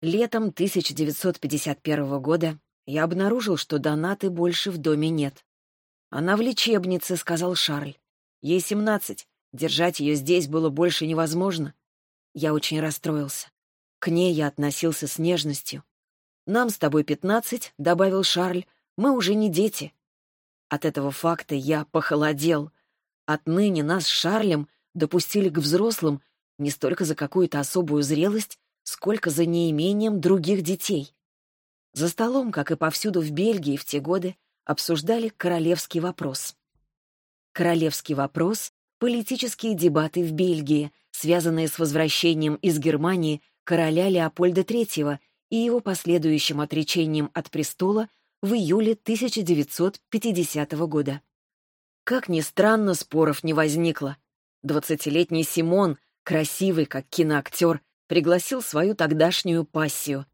Летом 1951 года я обнаружил, что Донаты больше в доме нет. «Она в лечебнице», — сказал Шарль. «Ей семнадцать. Держать ее здесь было больше невозможно». Я очень расстроился. К ней я относился с нежностью. «Нам с тобой пятнадцать», — добавил Шарль, — «мы уже не дети». От этого факта я похолодел. Отныне нас с Шарлем допустили к взрослым не столько за какую-то особую зрелость, сколько за неимением других детей. За столом, как и повсюду в Бельгии в те годы, обсуждали королевский вопрос. Королевский вопрос — политические дебаты в Бельгии, связанные с возвращением из Германии короля Леопольда III и его последующим отречением от престола в июле 1950 года. Как ни странно, споров не возникло. Двадцатилетний Симон, красивый как киноактер, пригласил свою тогдашнюю пассию.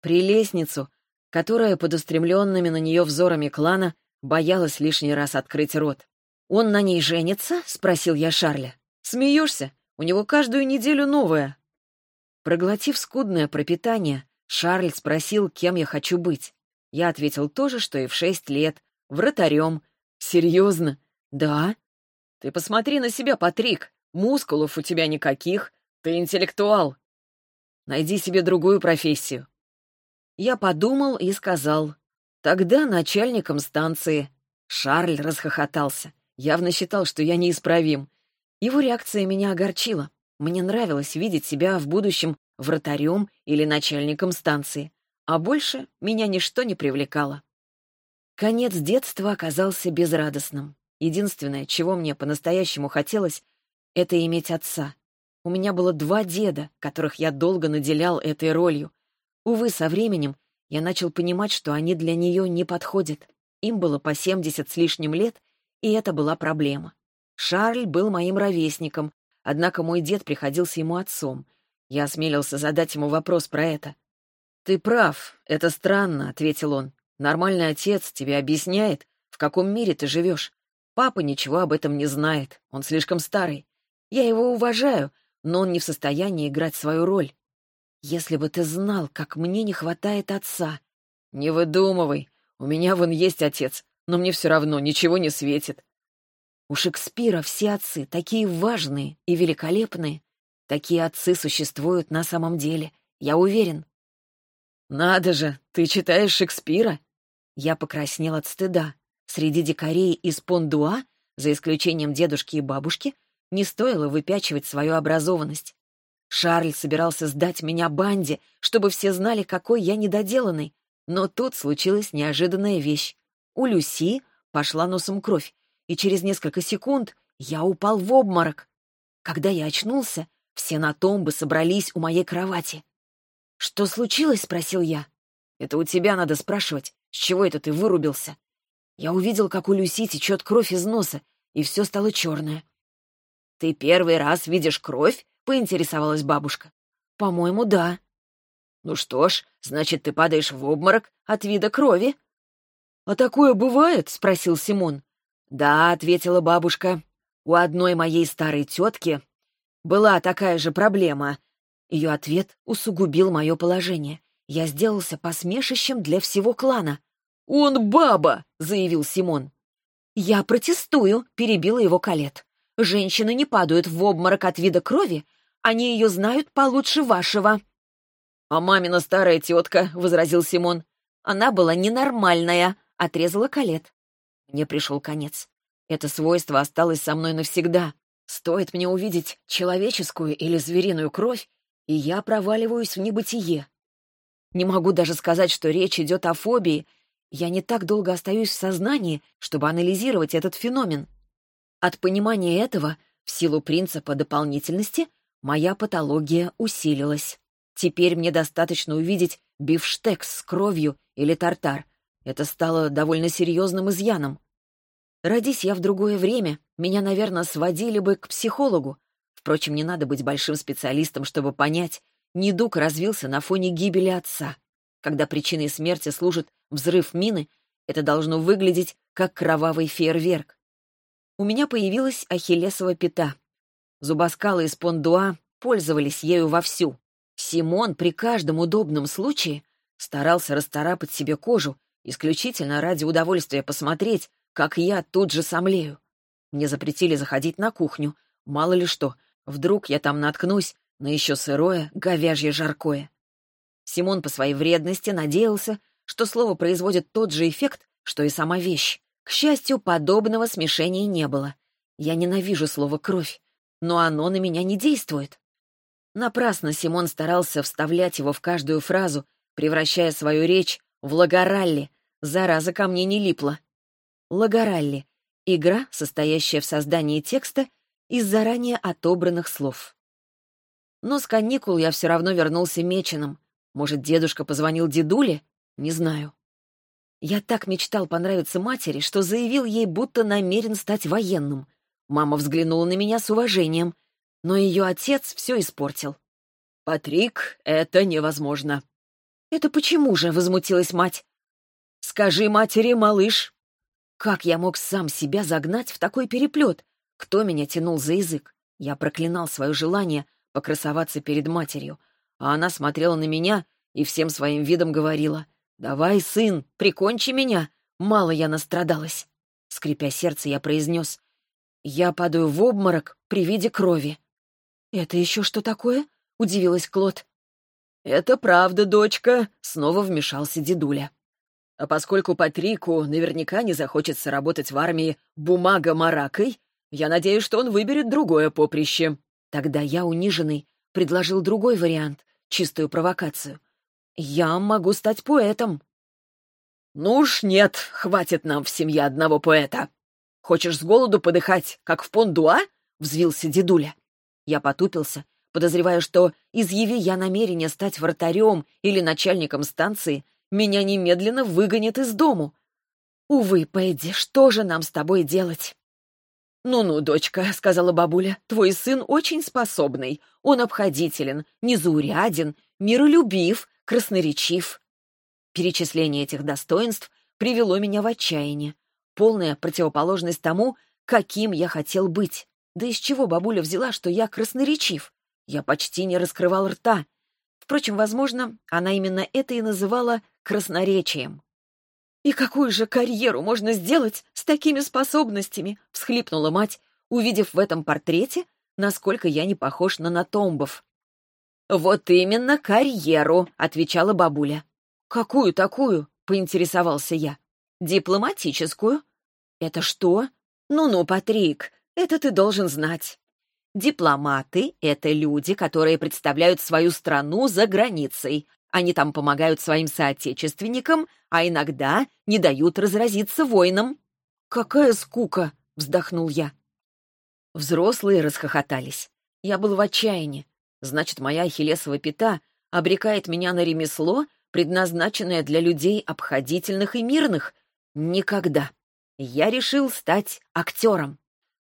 Прелестницу, которая под устремленными на нее взорами клана боялась лишний раз открыть рот. «Он на ней женится?» — спросил я Шарля. «Смеешься? У него каждую неделю новая». Проглотив скудное пропитание, Шарль спросил, кем я хочу быть. Я ответил то же, что и в шесть лет. Вратарем. Серьезно? Да. Ты посмотри на себя, Патрик. Мускулов у тебя никаких. Ты интеллектуал. Найди себе другую профессию. Я подумал и сказал. Тогда начальником станции. Шарль расхохотался. Явно считал, что я неисправим. Его реакция меня огорчила. Мне нравилось видеть себя в будущем вратарем или начальником станции а больше меня ничто не привлекало. Конец детства оказался безрадостным. Единственное, чего мне по-настоящему хотелось, это иметь отца. У меня было два деда, которых я долго наделял этой ролью. Увы, со временем я начал понимать, что они для нее не подходят. Им было по 70 с лишним лет, и это была проблема. Шарль был моим ровесником, однако мой дед приходился ему отцом. Я осмелился задать ему вопрос про это. «Ты прав, это странно», — ответил он. «Нормальный отец тебе объясняет, в каком мире ты живешь. Папа ничего об этом не знает, он слишком старый. Я его уважаю, но он не в состоянии играть свою роль. Если бы ты знал, как мне не хватает отца». «Не выдумывай, у меня вон есть отец, но мне все равно ничего не светит». У Шекспира все отцы такие важные и великолепные. Такие отцы существуют на самом деле, я уверен. «Надо же, ты читаешь Шекспира?» Я покраснел от стыда. Среди дикарей из Пондуа, за исключением дедушки и бабушки, не стоило выпячивать свою образованность. Шарль собирался сдать меня банде, чтобы все знали, какой я недоделанный. Но тут случилась неожиданная вещь. У Люси пошла носом кровь, и через несколько секунд я упал в обморок. Когда я очнулся, все на томбы собрались у моей кровати. «Что случилось?» — спросил я. «Это у тебя надо спрашивать. С чего это ты вырубился?» Я увидел, как у Люси течет кровь из носа, и все стало черное. «Ты первый раз видишь кровь?» — поинтересовалась бабушка. «По-моему, да». «Ну что ж, значит, ты падаешь в обморок от вида крови». «А такое бывает?» — спросил Симон. «Да», — ответила бабушка. «У одной моей старой тетки была такая же проблема. Ее ответ усугубил мое положение. Я сделался посмешищем для всего клана. «Он баба!» — заявил Симон. «Я протестую», — перебила его Калет. «Женщины не падают в обморок от вида крови. Они ее знают получше вашего». «А мамина старая тетка», — возразил Симон. «Она была ненормальная», — отрезала Калет. Мне пришел конец. Это свойство осталось со мной навсегда. Стоит мне увидеть человеческую или звериную кровь, и я проваливаюсь в небытие. Не могу даже сказать, что речь идет о фобии. Я не так долго остаюсь в сознании, чтобы анализировать этот феномен. От понимания этого, в силу принципа дополнительности, моя патология усилилась. Теперь мне достаточно увидеть бифштекс с кровью или тартар. Это стало довольно серьезным изъяном. Родись я в другое время, меня, наверное, сводили бы к психологу, Впрочем, не надо быть большим специалистом, чтобы понять, недуг развился на фоне гибели отца. Когда причиной смерти служит взрыв мины, это должно выглядеть как кровавый фейерверк. У меня появилась ахиллесова пята. Зубоскалы из Пондуа пользовались ею вовсю. Симон при каждом удобном случае старался расторапать себе кожу, исключительно ради удовольствия посмотреть, как я тут же сомлею. Мне запретили заходить на кухню, мало ли что, вдруг я там наткнусь на еще сырое говяжье жаркое. Симон по своей вредности надеялся, что слово производит тот же эффект, что и сама вещь. К счастью, подобного смешения не было. Я ненавижу слово «кровь», но оно на меня не действует. Напрасно Симон старался вставлять его в каждую фразу, превращая свою речь в лагоралли. Зараза ко мне не липла. Лагоралли — игра, состоящая в создании текста из заранее отобранных слов. Но с каникул я все равно вернулся меченым. Может, дедушка позвонил дедуле? Не знаю. Я так мечтал понравиться матери, что заявил ей, будто намерен стать военным. Мама взглянула на меня с уважением, но ее отец все испортил. «Патрик, это невозможно». «Это почему же?» — возмутилась мать. «Скажи матери, малыш». Как я мог сам себя загнать в такой переплет? Кто меня тянул за язык? Я проклинал свое желание покрасоваться перед матерью, а она смотрела на меня и всем своим видом говорила — «Давай, сын, прикончи меня! Мало я настрадалась!» Скрипя сердце, я произнес. «Я падаю в обморок при виде крови». «Это еще что такое?» — удивилась Клод. «Это правда, дочка», — снова вмешался дедуля. «А поскольку Патрику наверняка не захочется работать в армии бумага-маракой, я надеюсь, что он выберет другое поприще». Тогда я, униженный, предложил другой вариант, чистую провокацию. Я могу стать поэтом. Ну уж нет, хватит нам в семье одного поэта. Хочешь с голоду подыхать, как в Пондуа? Взвился дедуля. Я потупился, подозревая, что, изъяви я намерение стать вратарем или начальником станции, меня немедленно выгонят из дому. Увы, Пэдди, что же нам с тобой делать? «Ну-ну, дочка», — сказала бабуля, — «твой сын очень способный. Он обходителен, незауряден, миролюбив, красноречив. Перечисление этих достоинств привело меня в отчаяние. Полная противоположность тому, каким я хотел быть. Да из чего бабуля взяла, что я красноречив? Я почти не раскрывал рта. Впрочем, возможно, она именно это и называла красноречием. «И какую же карьеру можно сделать с такими способностями?» — всхлипнула мать, увидев в этом портрете, насколько я не похож на Натомбов. «Вот именно карьеру», — отвечала бабуля. «Какую такую?» — поинтересовался я. «Дипломатическую». «Это что?» «Ну-ну, Патрик, это ты должен знать». Дипломаты — это люди, которые представляют свою страну за границей. Они там помогают своим соотечественникам, а иногда не дают разразиться войнам. «Какая скука!» — вздохнул я. Взрослые расхохотались. Я был в отчаянии. Значит, моя ахиллесова пята обрекает меня на ремесло, предназначенное для людей обходительных и мирных? Никогда. Я решил стать актером.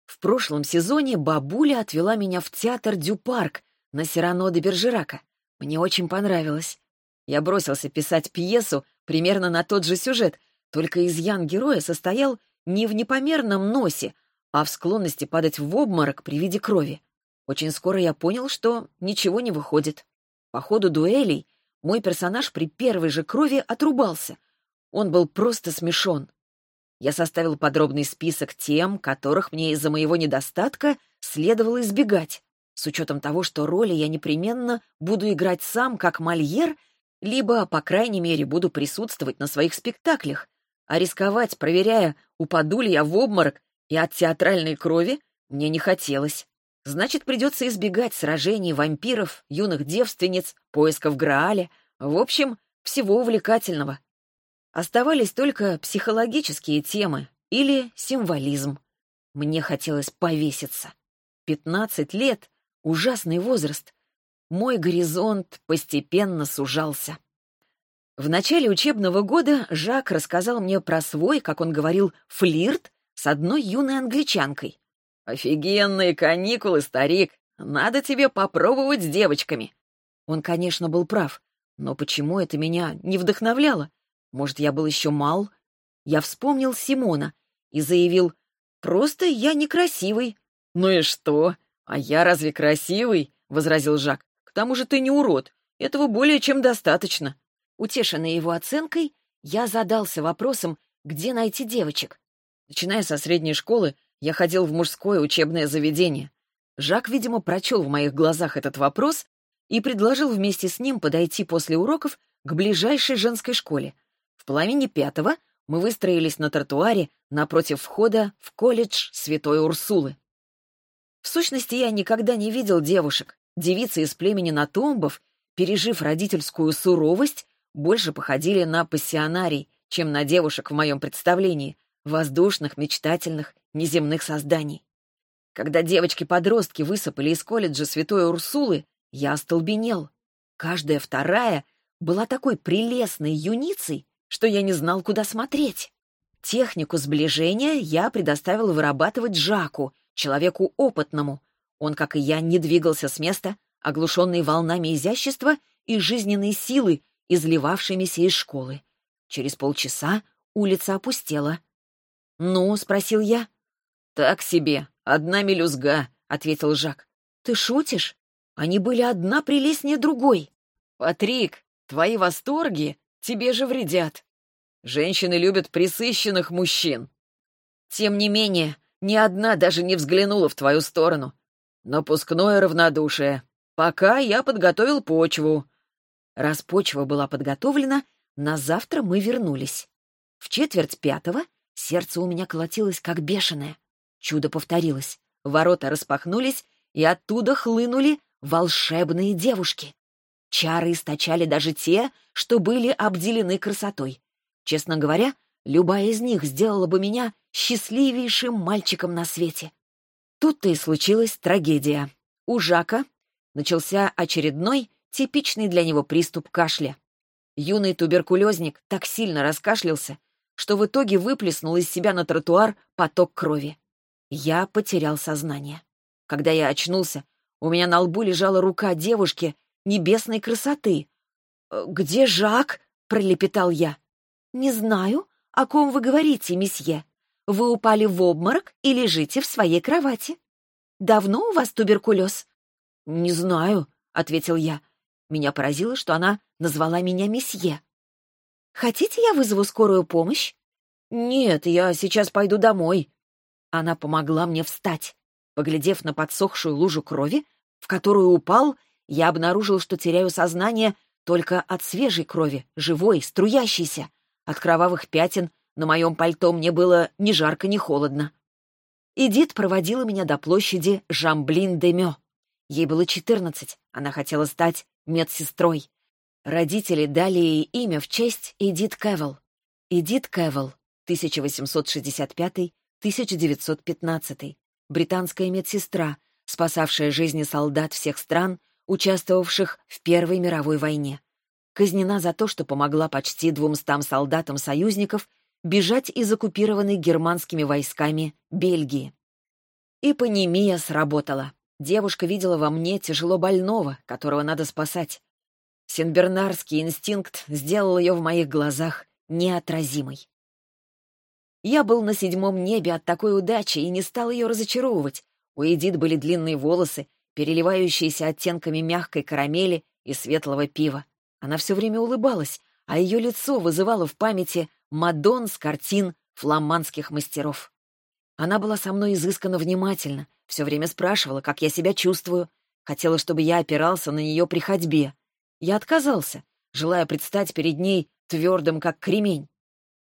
В прошлом сезоне бабуля отвела меня в театр Дюпарк на Сирано де Бержерака. Мне очень понравилось. Я бросился писать пьесу примерно на тот же сюжет, только изъян героя состоял не в непомерном носе, а в склонности падать в обморок при виде крови. Очень скоро я понял, что ничего не выходит. По ходу дуэлей мой персонаж при первой же крови отрубался. Он был просто смешон. Я составил подробный список тем, которых мне из-за моего недостатка следовало избегать, с учетом того, что роли я непременно буду играть сам, как Мольер, либо, по крайней мере, буду присутствовать на своих спектаклях, а рисковать, проверяя, упаду ли я в обморок и от театральной крови, мне не хотелось. Значит, придется избегать сражений вампиров, юных девственниц, поисков Грааля, в общем, всего увлекательного. Оставались только психологические темы или символизм. Мне хотелось повеситься. Пятнадцать лет — ужасный возраст. Мой горизонт постепенно сужался. В начале учебного года Жак рассказал мне про свой, как он говорил, флирт с одной юной англичанкой. «Офигенные каникулы, старик! Надо тебе попробовать с девочками!» Он, конечно, был прав, но почему это меня не вдохновляло? Может, я был еще мал? Я вспомнил Симона и заявил, «Просто я некрасивый». «Ну и что? А я разве красивый?» — возразил Жак. «К тому же ты не урод. Этого более чем достаточно». Утешенный его оценкой, я задался вопросом, где найти девочек. Начиная со средней школы, я ходил в мужское учебное заведение. Жак, видимо, прочел в моих глазах этот вопрос и предложил вместе с ним подойти после уроков к ближайшей женской школе. В половине пятого мы выстроились на тротуаре напротив входа в колледж Святой Урсулы. В сущности, я никогда не видел девушек. Девицы из племени Натомбов, пережив родительскую суровость, больше походили на пассионарий, чем на девушек в моем представлении, воздушных, мечтательных, неземных созданий. Когда девочки-подростки высыпали из колледжа Святой Урсулы, я остолбенел. Каждая вторая была такой прелестной юницей, что я не знал, куда смотреть. Технику сближения я предоставил вырабатывать Жаку, человеку опытному. Он, как и я, не двигался с места, оглушенный волнами изящества и жизненной силы, изливавшимися из школы. Через полчаса улица опустела. «Ну?» — спросил я. «Так себе, одна мелюзга», — ответил Жак. «Ты шутишь? Они были одна прелестнее другой». «Патрик, твои восторги тебе же вредят. Женщины любят присыщенных мужчин. Тем не менее, ни одна даже не взглянула в твою сторону. Напускное равнодушие. Пока я подготовил почву. Раз почва была подготовлена, на завтра мы вернулись. В четверть пятого сердце у меня колотилось, как бешеное. Чудо повторилось. Ворота распахнулись, и оттуда хлынули волшебные девушки. Чары источали даже те, что были обделены красотой. Честно говоря, любая из них сделала бы меня счастливейшим мальчиком на свете. Тут-то и случилась трагедия. У Жака начался очередной, типичный для него приступ кашля. Юный туберкулезник так сильно раскашлялся, что в итоге выплеснул из себя на тротуар поток крови. Я потерял сознание. Когда я очнулся, у меня на лбу лежала рука девушки небесной красоты. «Э, «Где Жак?» — пролепетал я. «Не знаю, о ком вы говорите, месье. Вы упали в обморок и лежите в своей кровати. Давно у вас туберкулез?» «Не знаю», — ответил я. Меня поразило, что она назвала меня месье. «Хотите, я вызову скорую помощь?» «Нет, я сейчас пойду домой». Она помогла мне встать. Поглядев на подсохшую лужу крови, в которую упал, я обнаружил, что теряю сознание только от свежей крови, живой, струящейся. От кровавых пятен на моем пальто мне было ни жарко, ни холодно. Эдит проводила меня до площади Жамблин-де-Мё. Ей было четырнадцать, она хотела стать медсестрой. Родители дали ей имя в честь Эдит Кэвелл. Эдит Кэвелл, 1865-1915, британская медсестра, спасавшая жизни солдат всех стран, участвовавших в Первой мировой войне. Казнена за то, что помогла почти двумстам солдатам союзников бежать из оккупированной германскими войсками Бельгии. Ипонемия сработала. Девушка видела во мне тяжело больного, которого надо спасать. Сенбернарский инстинкт сделал ее в моих глазах неотразимой. Я был на седьмом небе от такой удачи и не стал ее разочаровывать. У Эдит были длинные волосы, переливающиеся оттенками мягкой карамели и светлого пива. Она все время улыбалась, а ее лицо вызывало в памяти Мадон с картин фламандских мастеров. Она была со мной изысканно внимательна, все время спрашивала, как я себя чувствую, хотела, чтобы я опирался на нее при ходьбе. Я отказался, желая предстать перед ней твердым, как кремень.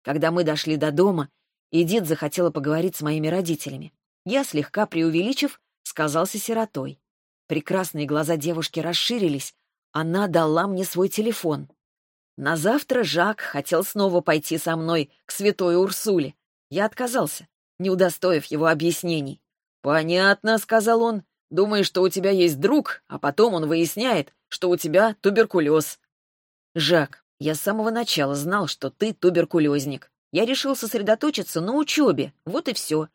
Когда мы дошли до дома, Эдит захотела поговорить с моими родителями. Я, слегка преувеличив, сказался сиротой. Прекрасные глаза девушки расширились. Она дала мне свой телефон. На завтра Жак хотел снова пойти со мной к святой Урсуле. Я отказался, не удостоив его объяснений. «Понятно», — сказал он. «Думаешь, что у тебя есть друг, а потом он выясняет, что у тебя туберкулез». «Жак, я с самого начала знал, что ты туберкулезник. Я решил сосредоточиться на учебе, вот и все.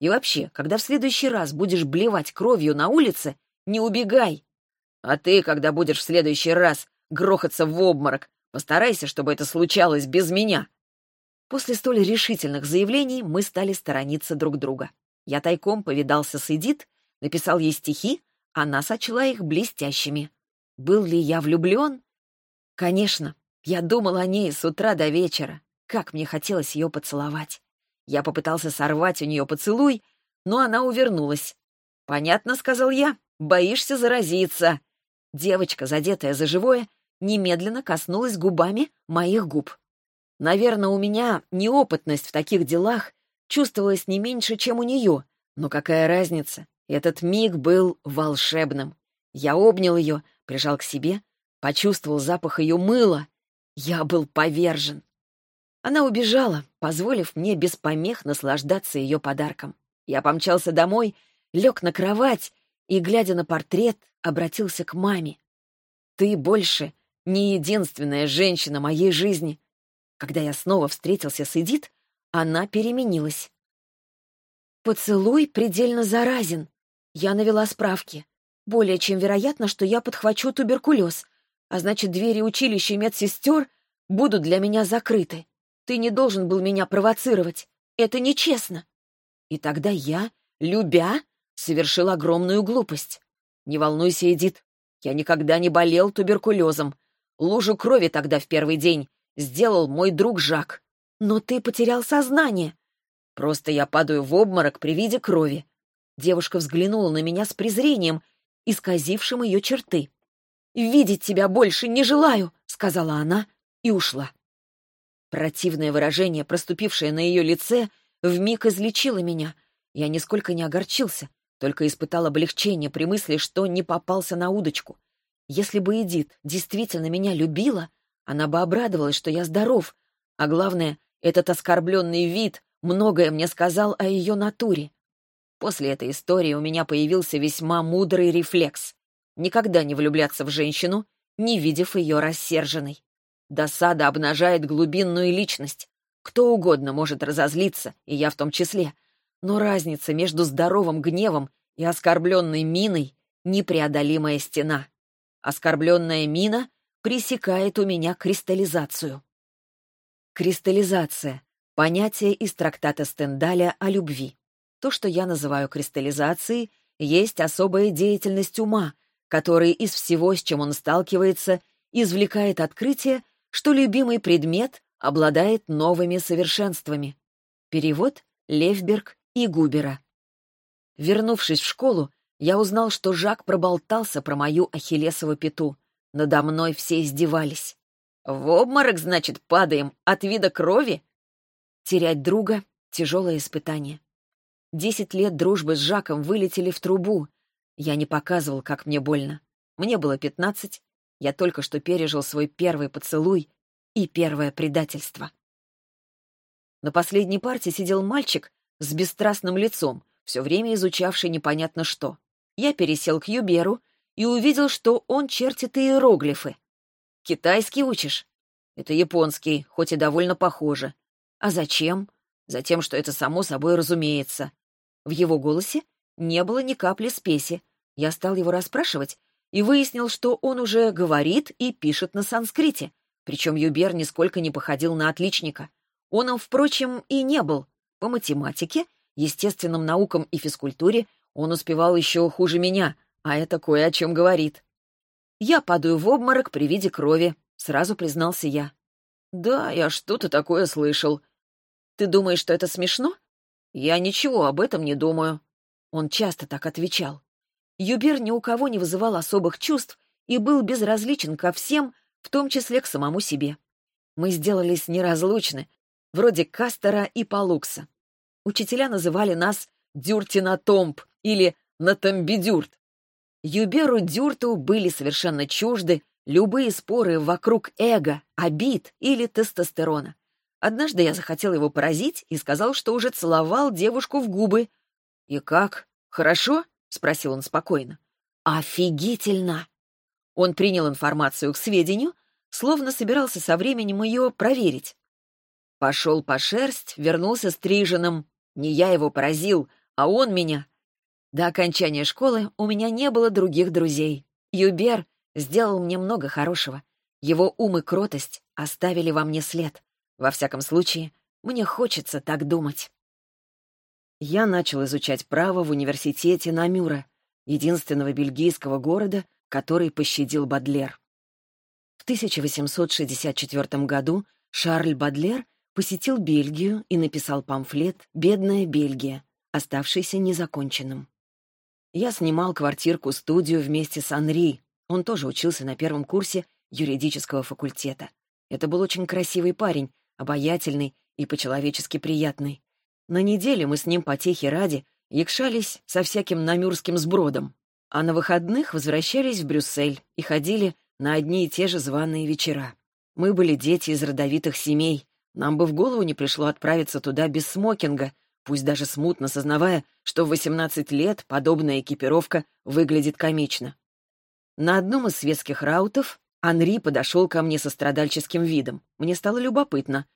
И вообще, когда в следующий раз будешь блевать кровью на улице, не убегай. А ты, когда будешь в следующий раз грохаться в обморок, постарайся, чтобы это случалось без меня. После столь решительных заявлений мы стали сторониться друг друга. Я тайком повидался с Эдит, написал ей стихи, она сочла их блестящими. Был ли я влюблен? Конечно, я думал о ней с утра до вечера. Как мне хотелось ее поцеловать. Я попытался сорвать у нее поцелуй, но она увернулась. «Понятно», — сказал я, — «боишься заразиться». Девочка, задетая за живое, немедленно коснулась губами моих губ. Наверное, у меня неопытность в таких делах чувствовалась не меньше, чем у нее, но какая разница? Этот миг был волшебным. Я обнял ее, прижал к себе, почувствовал запах ее мыла. Я был повержен. Она убежала, позволив мне без помех наслаждаться ее подарком. Я помчался домой, лег на кровать и, глядя на портрет, обратился к маме. «Ты больше не единственная женщина моей жизни». Когда я снова встретился с Эдит, она переменилась. Поцелуй предельно заразен. Я навела справки. Более чем вероятно, что я подхвачу туберкулез, а значит, двери училища медсестер будут для меня закрыты. Ты не должен был меня провоцировать. Это нечестно. И тогда я, любя, совершил огромную глупость. Не волнуйся, Эдит, я никогда не болел туберкулезом. Лужу крови тогда в первый день сделал мой друг Жак. Но ты потерял сознание. Просто я падаю в обморок при виде крови. Девушка взглянула на меня с презрением, исказившим ее черты. «Видеть тебя больше не желаю», — сказала она и ушла. Противное выражение, проступившее на ее лице, вмиг излечило меня. Я нисколько не огорчился, только испытал облегчение при мысли, что не попался на удочку. Если бы Эдит действительно меня любила, она бы обрадовалась, что я здоров, а главное, этот оскорбленный вид многое мне сказал о ее натуре. После этой истории у меня появился весьма мудрый рефлекс. Никогда не влюбляться в женщину, не видев ее рассерженной. Досада обнажает глубинную личность. Кто угодно может разозлиться, и я в том числе. Но разница между здоровым гневом и оскорбленной миной — непреодолимая стена. Оскорбленная мина пресекает у меня кристаллизацию. Кристаллизация — понятие из трактата Стендаля о любви. То, что я называю кристаллизацией, есть особая деятельность ума, который из всего, с чем он сталкивается, извлекает открытие, что любимый предмет обладает новыми совершенствами. Перевод Левберг и Губера. Вернувшись в школу, я узнал, что Жак проболтался про мою ахиллесову пяту. Надо мной все издевались. В обморок, значит, падаем от вида крови? Терять друга — тяжелое испытание. Десять лет дружбы с Жаком вылетели в трубу. Я не показывал, как мне больно. Мне было пятнадцать, я только что пережил свой первый поцелуй и первое предательство. На последней парте сидел мальчик с бесстрастным лицом, все время изучавший непонятно что. Я пересел к Юберу и увидел, что он чертит иероглифы. «Китайский учишь?» «Это японский, хоть и довольно похоже». «А зачем?» «Затем, что это само собой разумеется». В его голосе не было ни капли спеси. Я стал его расспрашивать и выяснил, что он уже говорит и пишет на санскрите. Причем Юбер нисколько не походил на отличника. Он им, впрочем, и не был. По математике, естественным наукам и физкультуре он успевал еще хуже меня, а это кое о чем говорит. «Я падаю в обморок при виде крови», — сразу признался я. «Да, я что-то такое слышал». «Ты думаешь, что это смешно?» «Я ничего об этом не думаю». Он часто так отвечал. Юбер ни у кого не вызывал особых чувств и был безразличен ко всем, в том числе к самому себе. Мы сделались неразлучны, вроде Кастера и Палукса. Учителя называли нас «дюртинатомб» или «натомбидюрт». Юберу Дюрту были совершенно чужды любые споры вокруг эго, обид или тестостерона. Однажды я захотел его поразить и сказал, что уже целовал девушку в губы. «И как? Хорошо?» — спросил он спокойно. «Офигительно!» Он принял информацию к сведению, словно собирался со временем ее проверить. Пошел по шерсть, вернулся стриженным. Не я его поразил, а он меня. До окончания школы у меня не было других друзей. Юбер сделал мне много хорошего. Его ум и кротость оставили во мне след. Во всяком случае, мне хочется так думать. Я начал изучать право в университете Намюра, единственного бельгийского города, который пощадил Бадлер. В 1864 году Шарль Бадлер посетил Бельгию и написал памфлет «Бедная Бельгия», оставшийся незаконченным. Я снимал квартирку-студию вместе с Анри. Он тоже учился на первом курсе юридического факультета. Это был очень красивый парень, обаятельный и по-человечески приятный. На неделе мы с ним потехи ради якшались со всяким намюрским сбродом, а на выходных возвращались в Брюссель и ходили на одни и те же званые вечера. Мы были дети из родовитых семей, нам бы в голову не пришло отправиться туда без смокинга, пусть даже смутно сознавая, что в 18 лет подобная экипировка выглядит комично. На одном из светских раутов Анри подошел ко мне со страдальческим видом. Мне стало любопытно.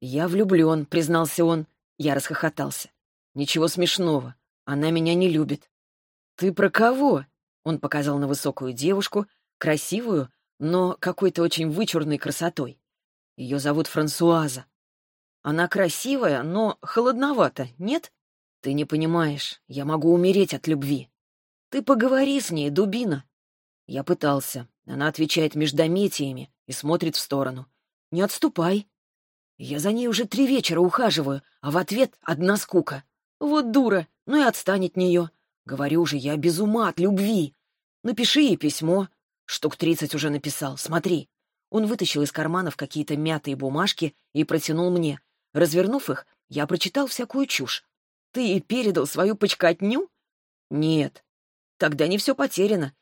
«Я влюблен», — признался он. Я расхохотался. «Ничего смешного. Она меня не любит». «Ты про кого?» Он показал на высокую девушку, красивую, но какой-то очень вычурной красотой. Ее зовут Франсуаза. Она красивая, но холодновата, нет? Ты не понимаешь, я могу умереть от любви. Ты поговори с ней, дубина. Я пытался. Она отвечает междометиями и смотрит в сторону. Не отступай. Я за ней уже три вечера ухаживаю, а в ответ одна скука. Вот дура, ну и отстань от нее. Говорю же, я без ума от любви. Напиши ей письмо. Штук тридцать уже написал, смотри. Он вытащил из карманов какие-то мятые бумажки и протянул мне. Развернув их, я прочитал всякую чушь. «Ты и передал свою почкотню?» «Нет». «Тогда не все потеряно.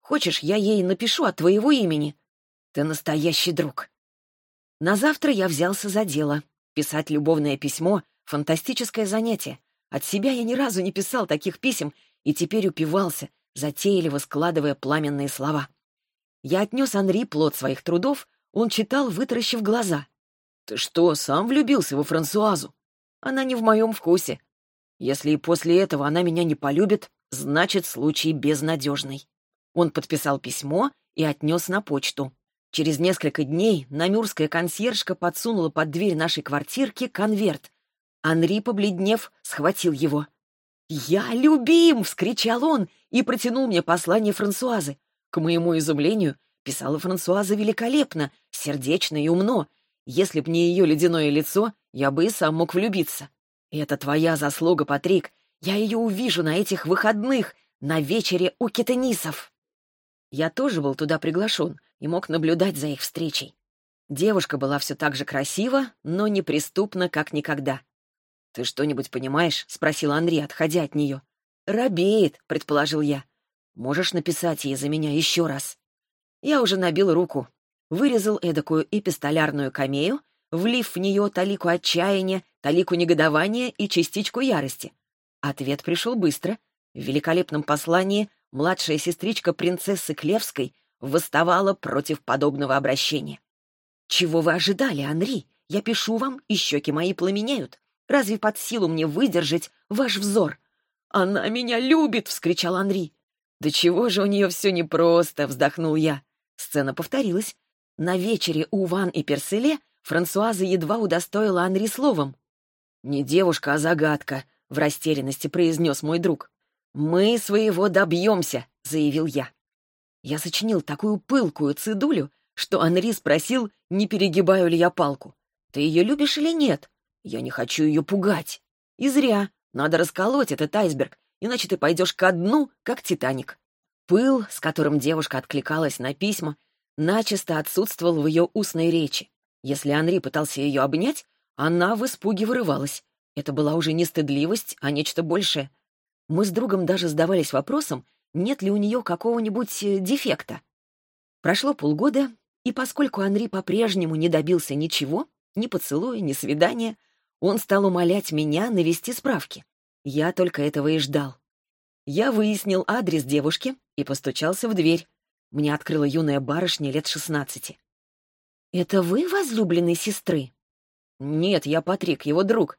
Хочешь, я ей напишу от твоего имени?» «Ты настоящий друг». На завтра я взялся за дело. Писать любовное письмо — фантастическое занятие. От себя я ни разу не писал таких писем и теперь упивался, затейливо складывая пламенные слова. Я отнес Анри плод своих трудов, он читал, вытаращив глаза. «Ты что, сам влюбился во Франсуазу? Она не в моем вкусе. Если и после этого она меня не полюбит, значит, случай безнадежный». Он подписал письмо и отнес на почту. Через несколько дней намюрская консьержка подсунула под дверь нашей квартирки конверт. Анри, побледнев, схватил его. «Я любим!» — вскричал он и протянул мне послание Франсуазы. К моему изумлению, писала Франсуаза великолепно, сердечно и умно, если б не ее ледяное лицо, я бы и сам мог влюбиться. Это твоя заслуга, Патрик. Я ее увижу на этих выходных, на вечере у кетенисов. Я тоже был туда приглашен и мог наблюдать за их встречей. Девушка была все так же красива, но неприступна, как никогда. «Ты что-нибудь понимаешь?» — спросил Анри, отходя от нее. «Робеет», — предположил я. «Можешь написать ей за меня еще раз?» Я уже набил руку вырезал эдакую эпистолярную камею, влив в нее талику отчаяния, талику негодования и частичку ярости. Ответ пришел быстро. В великолепном послании младшая сестричка принцессы Клевской восставала против подобного обращения. «Чего вы ожидали, Анри? Я пишу вам, и щеки мои пламенеют. Разве под силу мне выдержать ваш взор?» «Она меня любит!» — вскричал Анри. «Да чего же у нее все непросто!» — вздохнул я. Сцена повторилась. На вечере у Ван и Перселе Франсуаза едва удостоила Анри словом. «Не девушка, а загадка», — в растерянности произнес мой друг. «Мы своего добьемся», — заявил я. Я сочинил такую пылкую цидулю, что Анри спросил, не перегибаю ли я палку. «Ты ее любишь или нет?» «Я не хочу ее пугать». «И зря. Надо расколоть этот айсберг, иначе ты пойдешь ко дну, как Титаник». Пыл, с которым девушка откликалась на письма, начисто отсутствовал в ее устной речи. Если Анри пытался ее обнять, она в испуге вырывалась. Это была уже не стыдливость, а нечто большее. Мы с другом даже задавались вопросом, нет ли у нее какого-нибудь э, дефекта. Прошло полгода, и поскольку Анри по-прежнему не добился ничего, ни поцелуя, ни свидания, он стал умолять меня навести справки. Я только этого и ждал. Я выяснил адрес девушки и постучался в дверь. Мне открыла юная барышня лет шестнадцати. «Это вы возлюбленной сестры?» «Нет, я Патрик, его друг».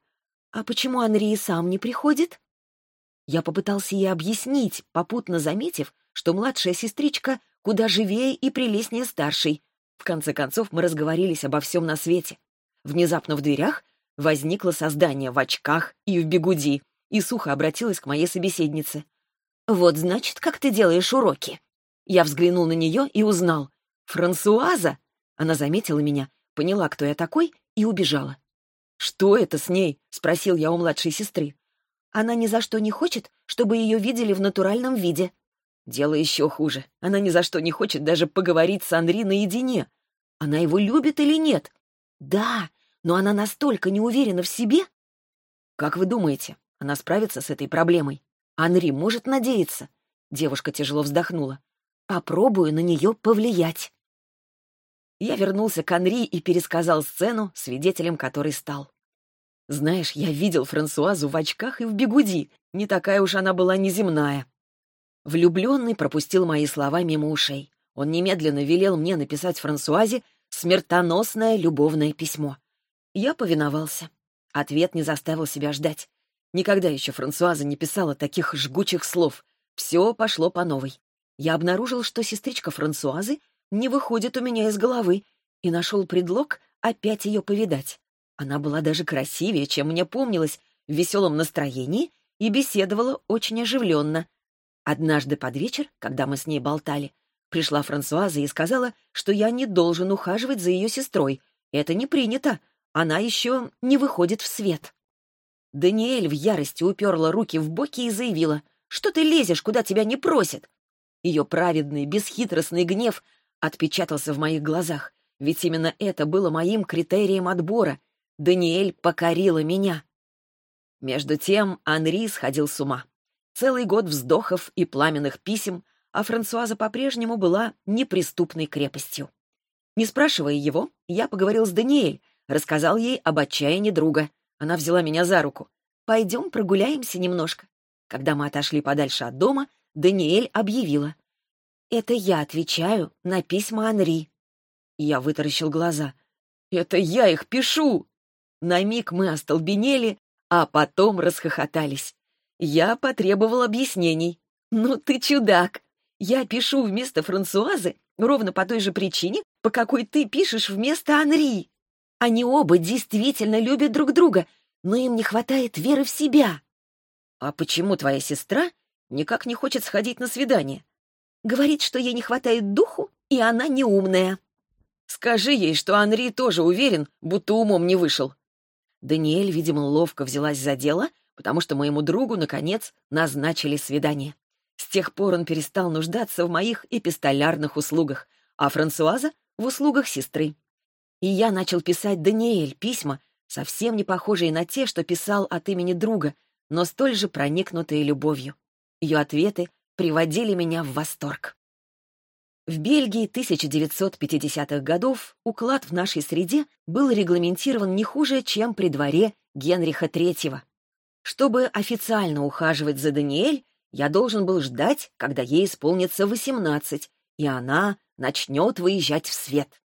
«А почему Анри сам не приходит?» Я попытался ей объяснить, попутно заметив, что младшая сестричка куда живее и прелестнее старшей. В конце концов мы разговорились обо всем на свете. Внезапно в дверях возникло создание в очках и в бегуди и сухо обратилась к моей собеседнице. «Вот, значит, как ты делаешь уроки?» Я взглянул на нее и узнал. «Франсуаза!» Она заметила меня, поняла, кто я такой, и убежала. «Что это с ней?» — спросил я у младшей сестры. «Она ни за что не хочет, чтобы ее видели в натуральном виде». Дело еще хуже. Она ни за что не хочет даже поговорить с Анри наедине. Она его любит или нет? Да, но она настолько не уверена в себе. Как вы думаете, она справится с этой проблемой? Анри может надеяться? Девушка тяжело вздохнула. Попробую на нее повлиять. Я вернулся к Анри и пересказал сцену, свидетелем которой стал. Знаешь, я видел Франсуазу в очках и в бегуди. Не такая уж она была неземная. Влюбленный пропустил мои слова мимо ушей. Он немедленно велел мне написать Франсуазе смертоносное любовное письмо. Я повиновался. Ответ не заставил себя ждать. Никогда еще Франсуаза не писала таких жгучих слов. Все пошло по новой. Я обнаружил, что сестричка Франсуазы не выходит у меня из головы, и нашел предлог опять ее повидать. Она была даже красивее, чем мне помнилось, в веселом настроении и беседовала очень оживленно. Однажды под вечер, когда мы с ней болтали, пришла Франсуаза и сказала, что я не должен ухаживать за ее сестрой. Это не принято. Она еще не выходит в свет. Даниэль в ярости уперла руки в боки и заявила, что ты лезешь, куда тебя не просят. Ее праведный, бесхитростный гнев отпечатался в моих глазах, ведь именно это было моим критерием отбора. Даниэль покорила меня. Между тем Анри сходил с ума. Целый год вздохов и пламенных писем, а Франсуаза по-прежнему была неприступной крепостью. Не спрашивая его, я поговорил с Даниэль, рассказал ей об отчаянии друга. Она взяла меня за руку. «Пойдем прогуляемся немножко». Когда мы отошли подальше от дома, Даниэль объявила. «Это я отвечаю на письма Анри». Я вытаращил глаза. «Это я их пишу!» На миг мы остолбенели, а потом расхохотались. Я потребовал объяснений. «Ну ты чудак! Я пишу вместо Франсуазы ровно по той же причине, по какой ты пишешь вместо Анри. Они оба действительно любят друг друга, но им не хватает веры в себя». «А почему твоя сестра никак не хочет сходить на свидание?» «Говорит, что ей не хватает духу, и она неумная». «Скажи ей, что Анри тоже уверен, будто умом не вышел». Даниэль, видимо, ловко взялась за дело — потому что моему другу, наконец, назначили свидание. С тех пор он перестал нуждаться в моих эпистолярных услугах, а Франсуаза — в услугах сестры. И я начал писать Даниэль письма, совсем не похожие на те, что писал от имени друга, но столь же проникнутые любовью. Ее ответы приводили меня в восторг. В Бельгии 1950-х годов уклад в нашей среде был регламентирован не хуже, чем при дворе Генриха III. Чтобы официально ухаживать за Даниэль, я должен был ждать, когда ей исполнится восемнадцать, и она начнет выезжать в свет.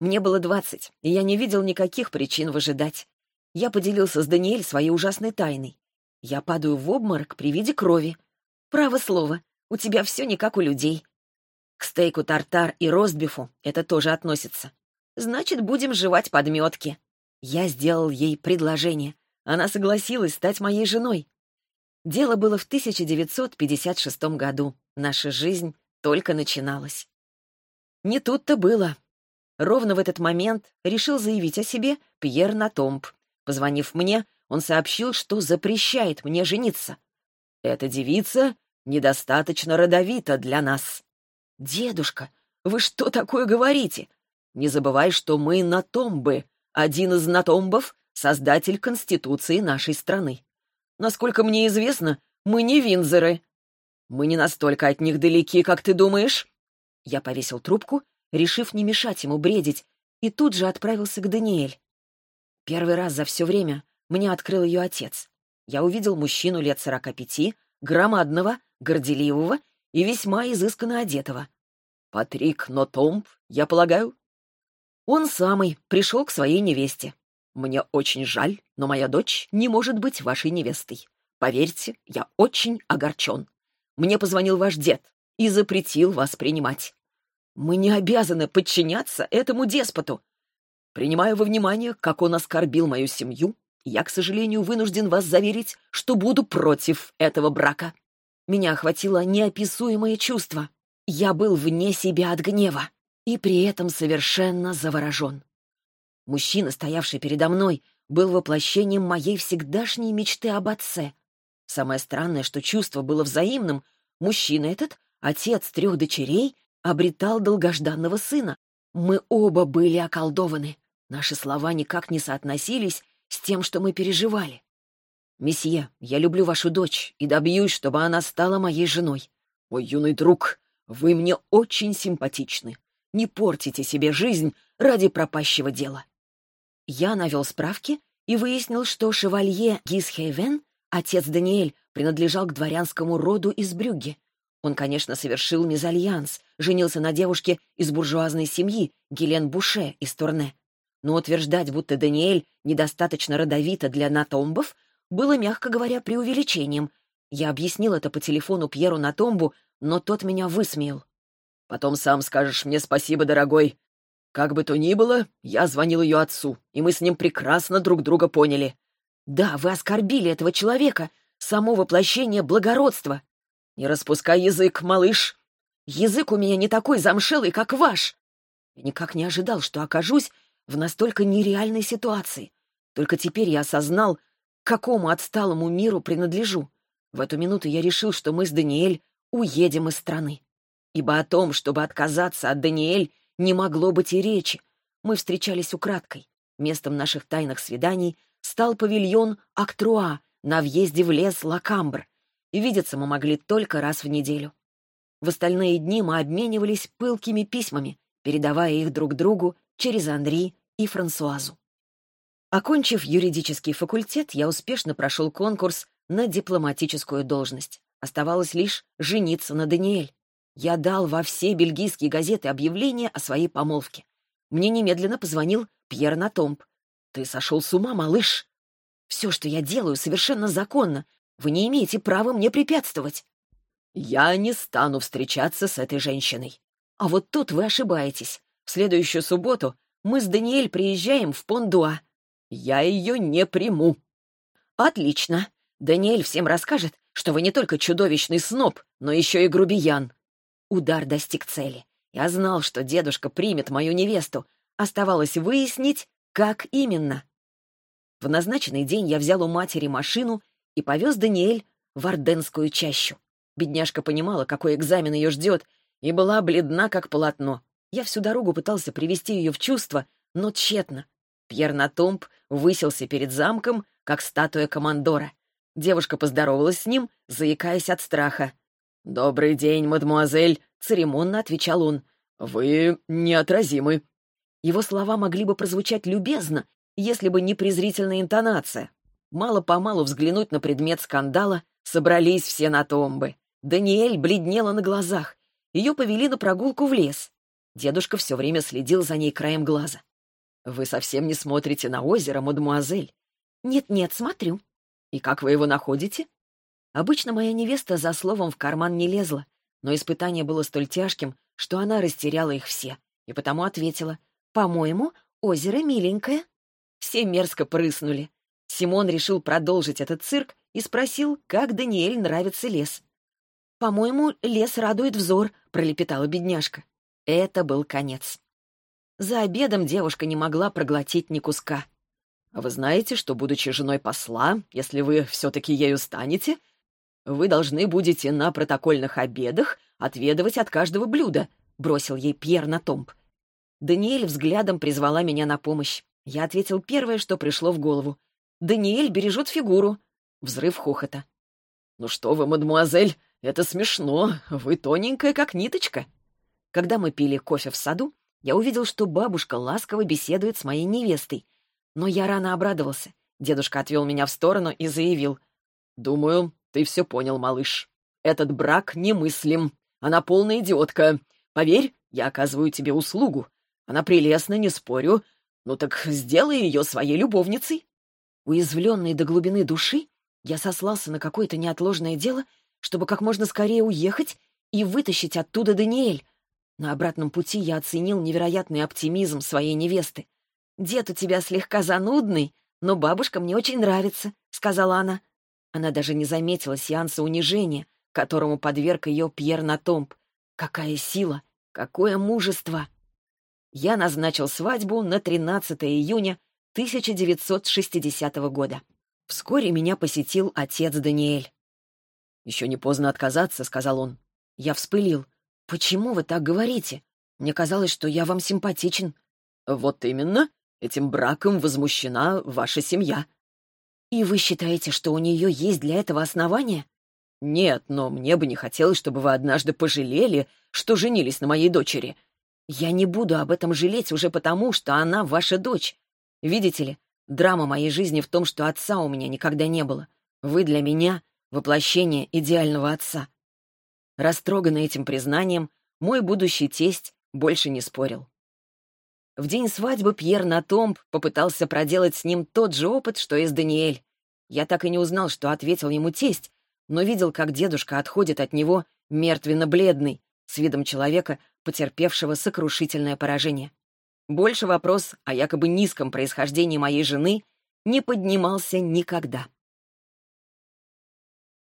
Мне было двадцать, и я не видел никаких причин выжидать. Я поделился с Даниэль своей ужасной тайной. Я падаю в обморок при виде крови. Право слово, у тебя все не как у людей. К стейку тартар и ростбифу это тоже относится. Значит, будем жевать подметки. Я сделал ей предложение. Она согласилась стать моей женой. Дело было в 1956 году. Наша жизнь только начиналась. Не тут-то было. Ровно в этот момент решил заявить о себе Пьер Натомб. Позвонив мне, он сообщил, что запрещает мне жениться. «Эта девица недостаточно родовита для нас». «Дедушка, вы что такое говорите? Не забывай, что мы Натомбы. Один из Натомбов создатель Конституции нашей страны. Насколько мне известно, мы не Винзоры. Мы не настолько от них далеки, как ты думаешь. Я повесил трубку, решив не мешать ему бредить, и тут же отправился к Даниэль. Первый раз за все время мне открыл ее отец. Я увидел мужчину лет сорока пяти, громадного, горделивого и весьма изысканно одетого. Патрик Нотомб, я полагаю? Он самый пришел к своей невесте. «Мне очень жаль, но моя дочь не может быть вашей невестой. Поверьте, я очень огорчен. Мне позвонил ваш дед и запретил вас принимать. Мы не обязаны подчиняться этому деспоту. Принимая во внимание, как он оскорбил мою семью, я, к сожалению, вынужден вас заверить, что буду против этого брака. Меня охватило неописуемое чувство. Я был вне себя от гнева и при этом совершенно заворожен. Мужчина, стоявший передо мной, был воплощением моей всегдашней мечты об отце. Самое странное, что чувство было взаимным. Мужчина этот, отец трех дочерей, обретал долгожданного сына. Мы оба были околдованы. Наши слова никак не соотносились с тем, что мы переживали. «Месье, я люблю вашу дочь и добьюсь, чтобы она стала моей женой. Мой юный друг, вы мне очень симпатичны. Не портите себе жизнь ради пропащего дела». Я навел справки и выяснил, что шевалье Гисхейвен, отец Даниэль, принадлежал к дворянскому роду из Брюгге. Он, конечно, совершил мезальянс, женился на девушке из буржуазной семьи, Гелен Буше из Турне. Но утверждать, будто Даниэль недостаточно родовита для натомбов, было, мягко говоря, преувеличением. Я объяснил это по телефону Пьеру Натомбу, но тот меня высмеял. «Потом сам скажешь мне спасибо, дорогой. Как бы то ни было, я звонил ее отцу, и мы с ним прекрасно друг друга поняли. Да, вы оскорбили этого человека, само воплощение благородства. Не распускай язык, малыш. Язык у меня не такой замшелый, как ваш. Я никак не ожидал, что окажусь в настолько нереальной ситуации. Только теперь я осознал, к какому отсталому миру принадлежу. В эту минуту я решил, что мы с Даниэль уедем из страны. Ибо о том, чтобы отказаться от Даниэль, не могло быть и речи. Мы встречались украдкой. Местом наших тайных свиданий стал павильон Актруа на въезде в лес Лакамбр, и видеться мы могли только раз в неделю. В остальные дни мы обменивались пылкими письмами, передавая их друг другу через Андри и Франсуазу. Окончив юридический факультет, я успешно прошел конкурс на дипломатическую должность. Оставалось лишь жениться на Даниэль. Я дал во все бельгийские газеты объявление о своей помолвке. Мне немедленно позвонил Пьер Натомб. «Ты сошел с ума, малыш? Все, что я делаю, совершенно законно. Вы не имеете права мне препятствовать». «Я не стану встречаться с этой женщиной». «А вот тут вы ошибаетесь. В следующую субботу мы с Даниэль приезжаем в Пондуа. Я ее не приму». «Отлично. Даниэль всем расскажет, что вы не только чудовищный сноб, но еще и грубиян. Удар достиг цели. Я знал, что дедушка примет мою невесту. Оставалось выяснить, как именно. В назначенный день я взял у матери машину и повез Даниэль в Орденскую чащу. Бедняжка понимала, какой экзамен ее ждет, и была бледна, как полотно. Я всю дорогу пытался привести ее в чувство, но тщетно. Пьер Натомб выселся перед замком, как статуя командора. Девушка поздоровалась с ним, заикаясь от страха. «Добрый день, мадемуазель», — церемонно отвечал он. «Вы неотразимы». Его слова могли бы прозвучать любезно, если бы не презрительная интонация. Мало-помалу взглянуть на предмет скандала собрались все на томбы. Даниэль бледнела на глазах. Ее повели на прогулку в лес. Дедушка все время следил за ней краем глаза. «Вы совсем не смотрите на озеро, мадемуазель?» «Нет-нет, смотрю». «И как вы его находите?» Обычно моя невеста за словом в карман не лезла, но испытание было столь тяжким, что она растеряла их все, и потому ответила, «По-моему, озеро миленькое». Все мерзко прыснули. Симон решил продолжить этот цирк и спросил, как Даниэль нравится лес. «По-моему, лес радует взор», — пролепетала бедняжка. Это был конец. За обедом девушка не могла проглотить ни куска. «А вы знаете, что, будучи женой посла, если вы все-таки ею станете, вы должны будете на протокольных обедах отведывать от каждого блюда», — бросил ей Пьер на томб. Даниэль взглядом призвала меня на помощь. Я ответил первое, что пришло в голову. «Даниэль бережет фигуру». Взрыв хохота. «Ну что вы, мадемуазель, это смешно. Вы тоненькая, как ниточка». Когда мы пили кофе в саду, я увидел, что бабушка ласково беседует с моей невестой. Но я рано обрадовался. Дедушка отвел меня в сторону и заявил. «Думаю, ты все понял, малыш. Этот брак немыслим. Она полная идиотка. Поверь, я оказываю тебе услугу. Она прелестна, не спорю. Ну так сделай ее своей любовницей. Уязвленный до глубины души, я сослался на какое-то неотложное дело, чтобы как можно скорее уехать и вытащить оттуда Даниэль. На обратном пути я оценил невероятный оптимизм своей невесты. «Дед у тебя слегка занудный, но бабушка мне очень нравится», — сказала она. Она даже не заметила сеанса унижения, которому подверг ее Пьер Натомб. Какая сила! Какое мужество! Я назначил свадьбу на 13 июня 1960 года. Вскоре меня посетил отец Даниэль. «Еще не поздно отказаться», — сказал он. Я вспылил. «Почему вы так говорите? Мне казалось, что я вам симпатичен». «Вот именно. Этим браком возмущена ваша семья». «И вы считаете, что у нее есть для этого основания?» «Нет, но мне бы не хотелось, чтобы вы однажды пожалели, что женились на моей дочери. Я не буду об этом жалеть уже потому, что она ваша дочь. Видите ли, драма моей жизни в том, что отца у меня никогда не было. Вы для меня — воплощение идеального отца». Растроганный этим признанием, мой будущий тесть больше не спорил. В день свадьбы Пьер Натомб попытался проделать с ним тот же опыт, что и с Даниэль. Я так и не узнал, что ответил ему тесть, но видел, как дедушка отходит от него мертвенно-бледный, с видом человека, потерпевшего сокрушительное поражение. Больше вопрос о якобы низком происхождении моей жены не поднимался никогда.